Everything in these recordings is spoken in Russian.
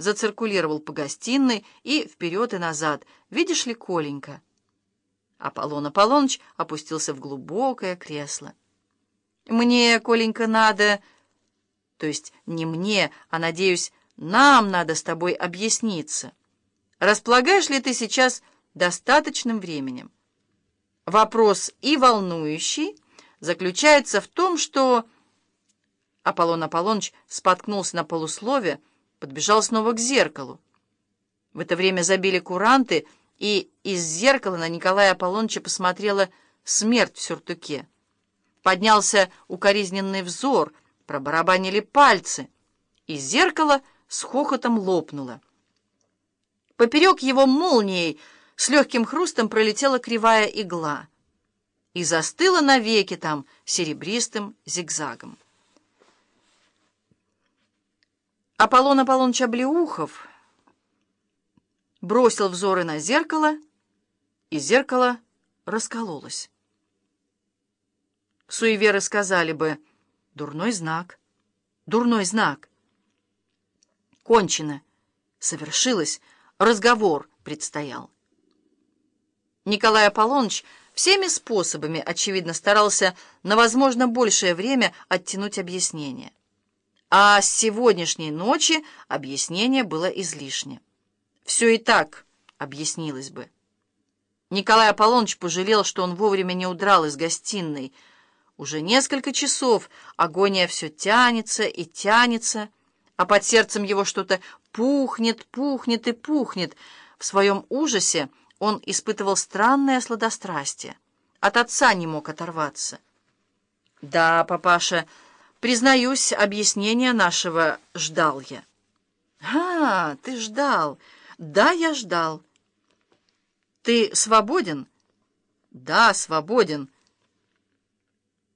зациркулировал по гостиной и вперед и назад. «Видишь ли, Коленька?» Аполлон Аполлоныч опустился в глубокое кресло. «Мне, Коленька, надо...» То есть не мне, а, надеюсь, нам надо с тобой объясниться. Располагаешь ли ты сейчас достаточным временем? Вопрос и волнующий заключается в том, что... Аполлон Аполлоныч споткнулся на полуслове, подбежал снова к зеркалу. В это время забили куранты, и из зеркала на Николая Аполлоныча посмотрела смерть в сюртуке. Поднялся укоризненный взор, пробарабанили пальцы, и зеркало с хохотом лопнуло. Поперек его молнией с легким хрустом пролетела кривая игла и застыла навеки там серебристым зигзагом. Аполлон Аполлоныч Облеухов бросил взоры на зеркало, и зеркало раскололось. Суеверы сказали бы «дурной знак, дурной знак». Кончено, совершилось, разговор предстоял. Николай Аполлоныч всеми способами, очевидно, старался на, возможно, большее время оттянуть объяснение. А с сегодняшней ночи объяснение было излишне. Все и так объяснилось бы. Николай Аполлоныч пожалел, что он вовремя не удрал из гостиной. Уже несколько часов агония все тянется и тянется, а под сердцем его что-то пухнет, пухнет и пухнет. В своем ужасе он испытывал странное сладострастие. От отца не мог оторваться. «Да, папаша», Признаюсь, объяснения нашего ждал я. А, ты ждал. Да, я ждал. Ты свободен? Да, свободен.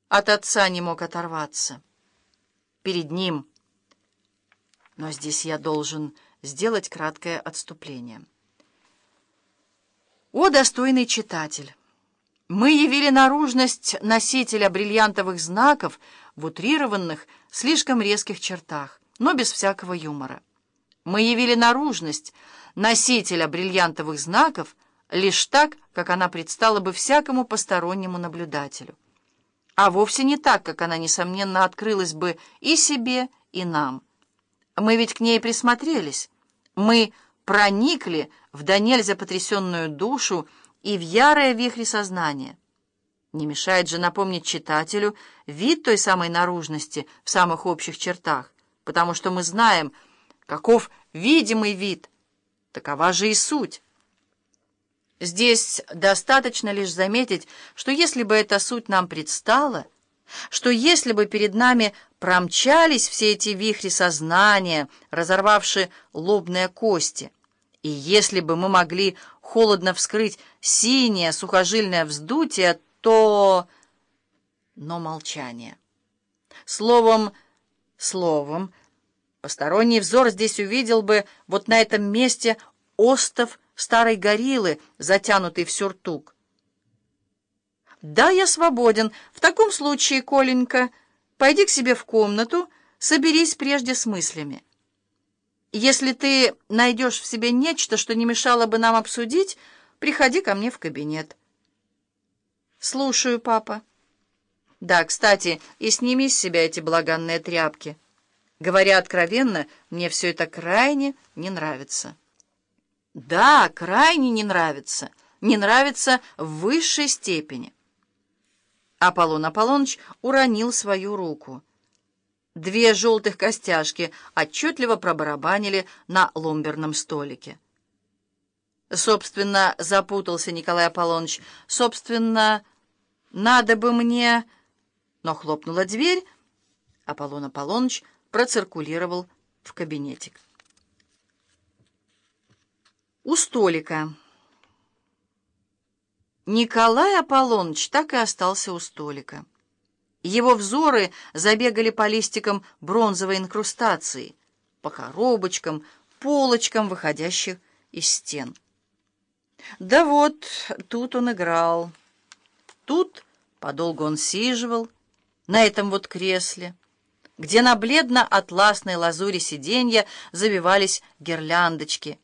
От отца не мог оторваться. Перед ним. Но здесь я должен сделать краткое отступление. О, достойный читатель! Мы явили наружность носителя бриллиантовых знаков в утрированных, слишком резких чертах, но без всякого юмора. Мы явили наружность носителя бриллиантовых знаков лишь так, как она предстала бы всякому постороннему наблюдателю, а вовсе не так, как она, несомненно, открылась бы и себе, и нам. Мы ведь к ней присмотрелись, мы проникли в до нельзя потрясенную душу, и в ярое вихре сознания. Не мешает же напомнить читателю вид той самой наружности в самых общих чертах, потому что мы знаем, каков видимый вид, такова же и суть. Здесь достаточно лишь заметить, что если бы эта суть нам предстала, что если бы перед нами промчались все эти вихри сознания, разорвавшие лобные кости, и если бы мы могли холодно вскрыть синее сухожильное вздутие, то... Но молчание. Словом, словом, посторонний взор здесь увидел бы вот на этом месте остов старой гориллы, затянутый в сюртук. «Да, я свободен. В таком случае, Коленька, пойди к себе в комнату, соберись прежде с мыслями». Если ты найдешь в себе нечто, что не мешало бы нам обсудить, приходи ко мне в кабинет. Слушаю, папа. Да, кстати, и сними с себя эти благанные тряпки. Говоря откровенно, мне все это крайне не нравится. Да, крайне не нравится. Не нравится в высшей степени. Аполлон Аполлоныч уронил свою руку. Две желтых костяшки отчетливо пробарабанили на ломберном столике. Собственно, запутался Николай Аполлоныч. Собственно, надо бы мне... Но хлопнула дверь. Аполлон Аполлоныч проциркулировал в кабинетик. У столика. Николай Аполлоныч так и остался у столика. Его взоры забегали по листикам бронзовой инкрустации, по коробочкам, полочкам, выходящих из стен. Да вот, тут он играл. Тут подолгу он сиживал, на этом вот кресле, где на бледно-атласной лазуре сиденья завивались гирляндочки —